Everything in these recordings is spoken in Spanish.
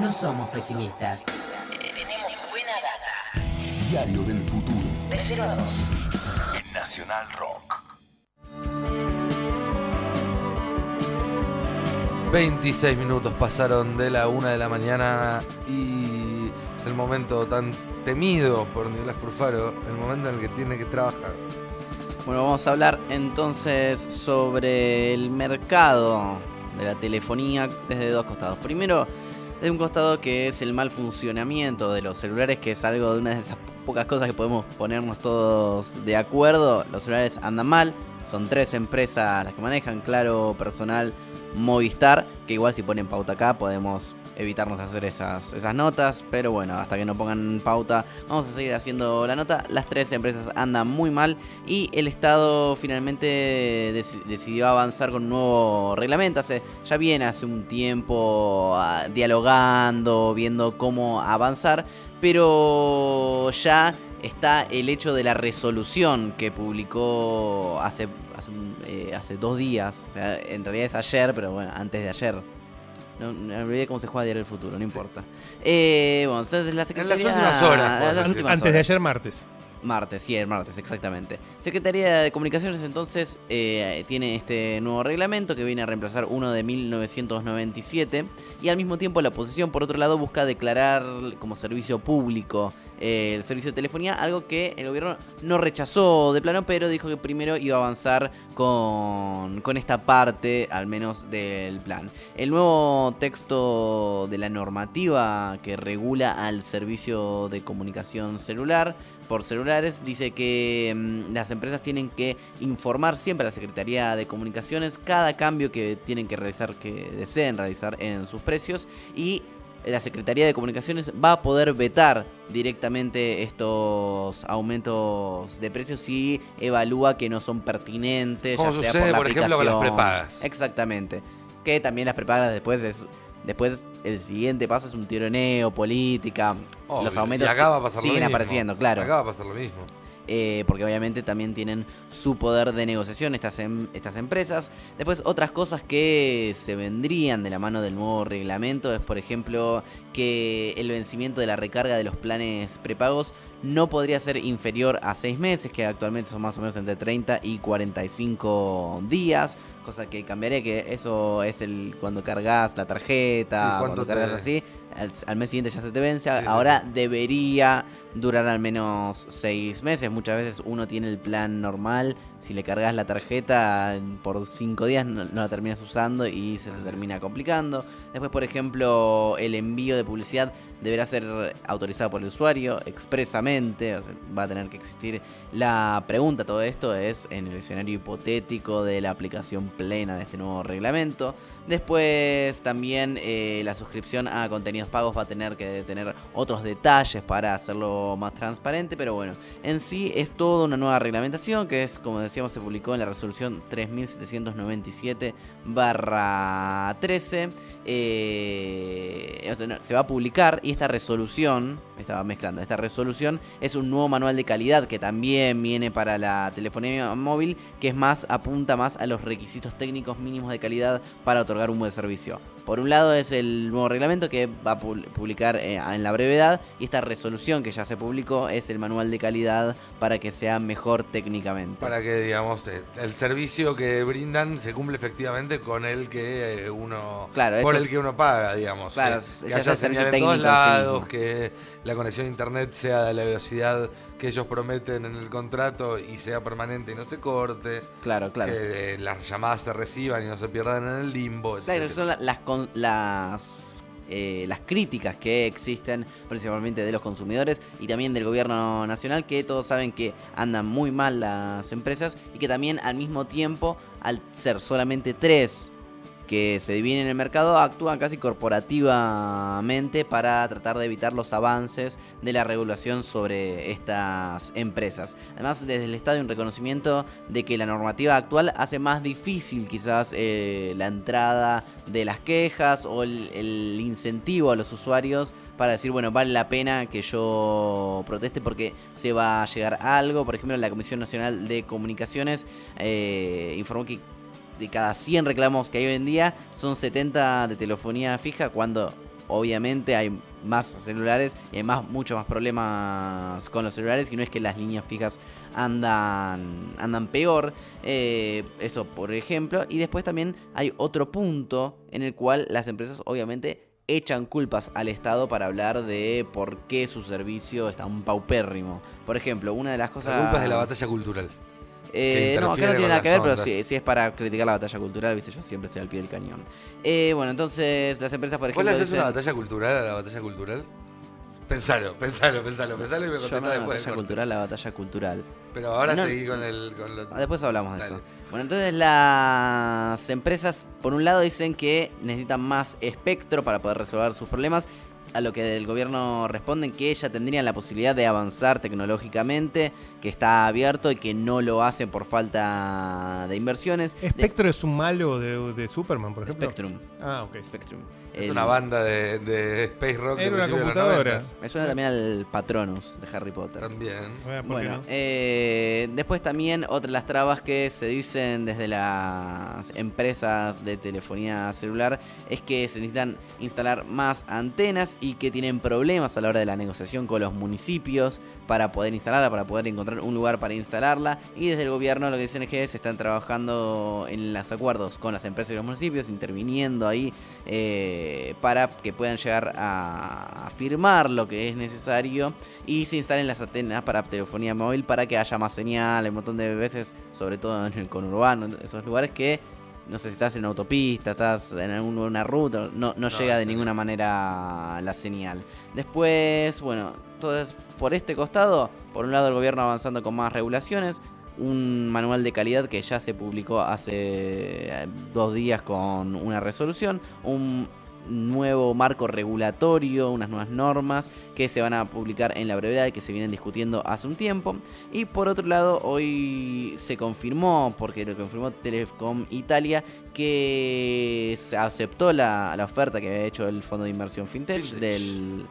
No somos pesimistas. Tenemos buena data. Diario del futuro. De 0 a 2. En Nacional Rock. 26 minutos pasaron de la una de la mañana y es el momento tan temido por Nicolás Furfaro, el momento en el que tiene que trabajar. Bueno, vamos a hablar entonces sobre el mercado de la telefonía desde dos costados. Primero, de un costado que es el mal funcionamiento de los celulares, que es algo de una de esas pocas cosas que podemos ponernos todos de acuerdo. Los celulares andan mal, son tres empresas las que manejan, Claro, Personal, Movistar, que igual si ponen pauta acá podemos evitarnos hacer esas, esas notas, pero bueno, hasta que no pongan pauta, vamos a seguir haciendo la nota. Las tres empresas andan muy mal y el Estado finalmente deci- decidió avanzar con un nuevo reglamento. Hace, ya viene hace un tiempo ah, dialogando, viendo cómo avanzar, pero ya está el hecho de la resolución que publicó hace, hace, eh, hace dos días, o sea, en realidad es ayer, pero bueno, antes de ayer. No, me olvidé cómo se juega Diario del Futuro, no importa. Eh, bueno, entonces la Secretaría... últimas horas, las últimas Antes de horas. ayer, martes. Martes, sí, el martes, exactamente. Secretaría de Comunicaciones entonces eh, tiene este nuevo reglamento que viene a reemplazar uno de 1997 y al mismo tiempo la oposición por otro lado busca declarar como servicio público eh, el servicio de telefonía, algo que el gobierno no rechazó de plano, pero dijo que primero iba a avanzar con, con esta parte, al menos del plan. El nuevo texto de la normativa que regula al servicio de comunicación celular por dice que mm, las empresas tienen que informar siempre a la Secretaría de Comunicaciones cada cambio que tienen que realizar, que deseen realizar en sus precios y la Secretaría de Comunicaciones va a poder vetar directamente estos aumentos de precios si evalúa que no son pertinentes, Como ya sea sucede, por la por ejemplo, con las prepagas. Exactamente. Que también las prepagas después es después el siguiente paso es un tironeo, política. Obvio, los aumentos y acá va a pasar lo siguen mismo. apareciendo, claro. Acá va a pasar lo mismo. Eh, porque obviamente también tienen su poder de negociación estas, em- estas empresas. Después otras cosas que se vendrían de la mano del nuevo reglamento es por ejemplo que el vencimiento de la recarga de los planes prepagos no podría ser inferior a 6 meses, que actualmente son más o menos entre 30 y 45 días. Cosa que cambiaría, que eso es el cuando cargas la Sí, tarjeta, ¿cuánto cuando cargas te- así, al, al mes siguiente ya se te vence. Sí, sí, Ahora debería durar al menos seis meses. Muchas veces uno tiene el plan normal. Si le cargas la tarjeta por cinco días no, no la terminas usando y se te termina complicando. Después, por ejemplo, el envío de publicidad deberá ser autorizado por el usuario expresamente. o sea, va a tener que existir la pregunta. Todo esto es en el escenario hipotético de la aplicación plena de este nuevo reglamento. Después también eh, la suscripción a contenidos pagos va a tener que tener otros detalles para hacerlo más transparente, pero bueno, en sí es toda una nueva reglamentación que es, como decíamos, se publicó en la resolución 3797 barra 13. Eh, o sea, no, se va a publicar y esta resolución, estaba mezclando, esta resolución es un nuevo manual de calidad que también viene para la telefonía móvil, que es más, apunta más a los requisitos técnicos mínimos de calidad para un buen servicio. Por un lado es el nuevo reglamento que va a pu- publicar eh, en la brevedad y esta resolución que ya se publicó es el manual de calidad para que sea mejor técnicamente. Para que, digamos, eh, el servicio que brindan se cumple efectivamente con el que eh, uno. Claro, por el que uno paga, digamos. Claro, eh, ya que sea haya señal en todos en sí lados, mismo. que la conexión a internet sea de la velocidad que ellos prometen en el contrato y sea permanente y no se corte. Claro, claro. Que las llamadas se reciban y no se pierdan en el limbo, Claro, son la- las, con- las, eh, las críticas que existen principalmente de los consumidores y también del gobierno nacional, que todos saben que andan muy mal las empresas y que también al mismo tiempo, al ser solamente tres que se dividen en el mercado, actúan casi corporativamente para tratar de evitar los avances de la regulación sobre estas empresas. Además, desde el Estado hay un reconocimiento de que la normativa actual hace más difícil quizás eh, la entrada de las quejas o el, incentivo a los usuarios para decir, bueno, vale la pena que yo proteste porque se va a llegar algo. Por ejemplo, la Comisión Nacional de Comunicaciones eh, informó que de cada 100 reclamos que hay hoy en día, son 70 de telefonía fija cuando obviamente hay más celulares y hay más, mucho más problemas con los celulares y no es que las líneas fijas andan, andan peor. eh, eso por ejemplo. Y después también hay otro punto en el cual las empresas obviamente echan culpas al Estado para hablar de por qué su servicio está un paupérrimo. Por ejemplo, una de las cosas... La culpa es de la batalla cultural. Eh, no, acá no tiene nada que ver, pero ondas. sí, sí es para criticar la batalla cultural, viste, yo siempre estoy al pie del cañón. Eh, bueno, entonces las empresas, por ¿Vos ejemplo... le haces una batalla cultural a la batalla cultural? Pensalo, pensalo, pensalo, pensalo y me contestás hago la después. batalla cultural, la batalla cultural. Pero ahora No. seguí con el. Con lo- Ah, Después hablamos de Dale. eso. Bueno, entonces las empresas, por un lado, dicen que necesitan más espectro para poder resolver sus problemas. A lo que del gobierno responden que ya tendrían la posibilidad de avanzar tecnológicamente, que está abierto y que no lo hacen por falta de inversiones. De- Spectro es un malo de, de Superman, por ejemplo. Spectrum. Ah, ok. Spectrum. Es El- una banda de, de Space Rock Era una de computadora. 90. Me suena también al Patronus de Harry Potter. También. Bueno, ¿por qué Bueno, no? eh, después también otra de las trabas que se dicen desde las empresas de telefonía celular es que se necesitan instalar más antenas y que tienen problemas a la hora de la negociación con los municipios para poder instalarla, para poder encontrar un lugar para instalarla. Y desde el gobierno lo que dicen es que se están trabajando en los acuerdos con las empresas y los municipios, interviniendo ahí eh, para que puedan llegar a, firmar lo que es necesario y se instalen las antenas para telefonía móvil para que haya más señal. Un montón de veces, sobre todo en el conurbano, esos lugares que no sé si estás en autopista, estás en alguna ruta, no, no, llega de ninguna manera la señal. Después, bueno, entonces por este costado, por un lado el gobierno avanzando con más regulaciones, un manual de calidad que ya se publicó hace eh, dos días con una resolución, un nuevo marco regulatorio, unas nuevas normas que se van a publicar en la brevedad y que se vienen discutiendo hace un tiempo. Y por otro lado, hoy se confirmó, porque lo confirmó Telecom Italia, que se aceptó la, la oferta que había hecho el fondo de inversión FinTech del,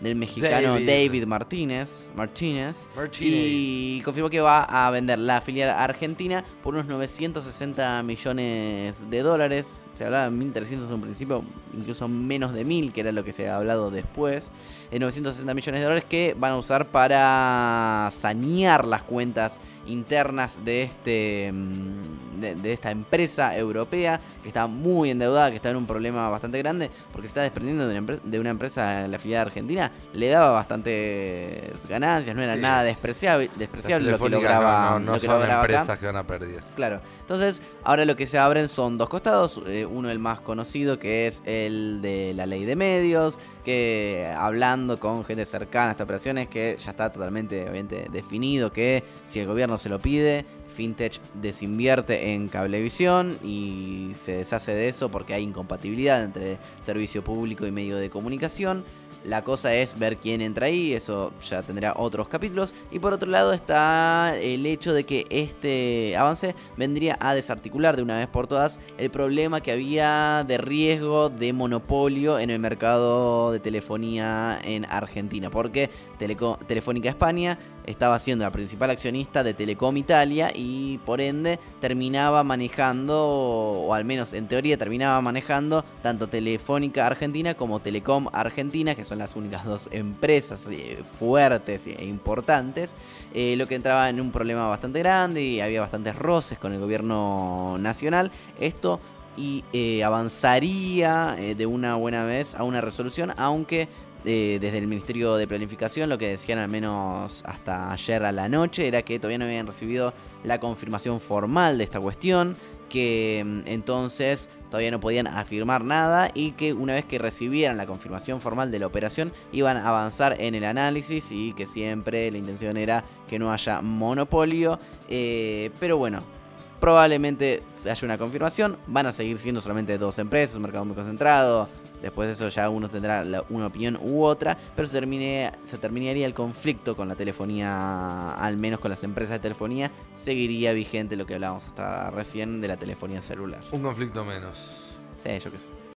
del mexicano David. David, Martínez. Martínez Martínez. y confirmó que va a vender la filial argentina por unos 960 millones de dólares. Se hablaba de 1.300 en un principio, incluso menos de 1.000, que era lo que se ha hablado después. De 960 millones de dólares que van a usar para sanear las cuentas internas de este mm, de, de esta empresa europea que está muy endeudada, que está en un problema bastante grande porque se está desprendiendo de una, de una empresa la filial argentina, le daba bastantes ganancias, no era Sí, nada es- despreciable, despreciable lo que lograba, no, no, no lo que son lograba acá. empresas que van a pérdida. Claro. Entonces, ahora lo que se abren son dos costados. eh, uno el más conocido, que es el de la ley de medios, que hablando con gente cercana a estas operaciones, que ya está totalmente obviamente, definido que si el gobierno se lo pide, Fintech desinvierte en cablevisión y se deshace de eso porque hay incompatibilidad entre servicio público y medio de comunicación. La cosa es ver quién entra ahí, eso ya tendrá otros capítulos. Y por otro lado está el hecho de que este avance vendría a desarticular de una vez por todas el problema que había de riesgo de monopolio en el mercado de telefonía en Argentina. Porque Teleco- Telefónica España estaba siendo la principal accionista de Telecom Italia y por ende terminaba manejando, o al menos en teoría terminaba manejando, tanto Telefónica Argentina como Telecom Argentina, que son las únicas dos empresas eh, fuertes e importantes, eh, lo que entraba en un problema bastante grande y había bastantes roces con el gobierno nacional. Esto y eh, avanzaría de una buena vez a una resolución, aunque desde el Ministerio de Planificación lo que decían al menos hasta ayer a la noche era que todavía no habían recibido la confirmación formal de esta cuestión, que mm, entonces todavía no podían afirmar nada y que una vez que recibieran la confirmación formal de la operación iban a avanzar en el análisis y que siempre la intención era que no haya monopolio, eh, pero bueno, probablemente haya una confirmación. Van a seguir siendo solamente dos empresas, un mercado muy concentrado. Después de eso ya uno tendrá la- una opinión u otra, pero se, termine, se terminaría el conflicto con la telefonía, al menos con las empresas de telefonía, seguiría vigente lo que hablábamos hasta recién de la telefonía celular. Un conflicto menos. Sí, yo qué sé.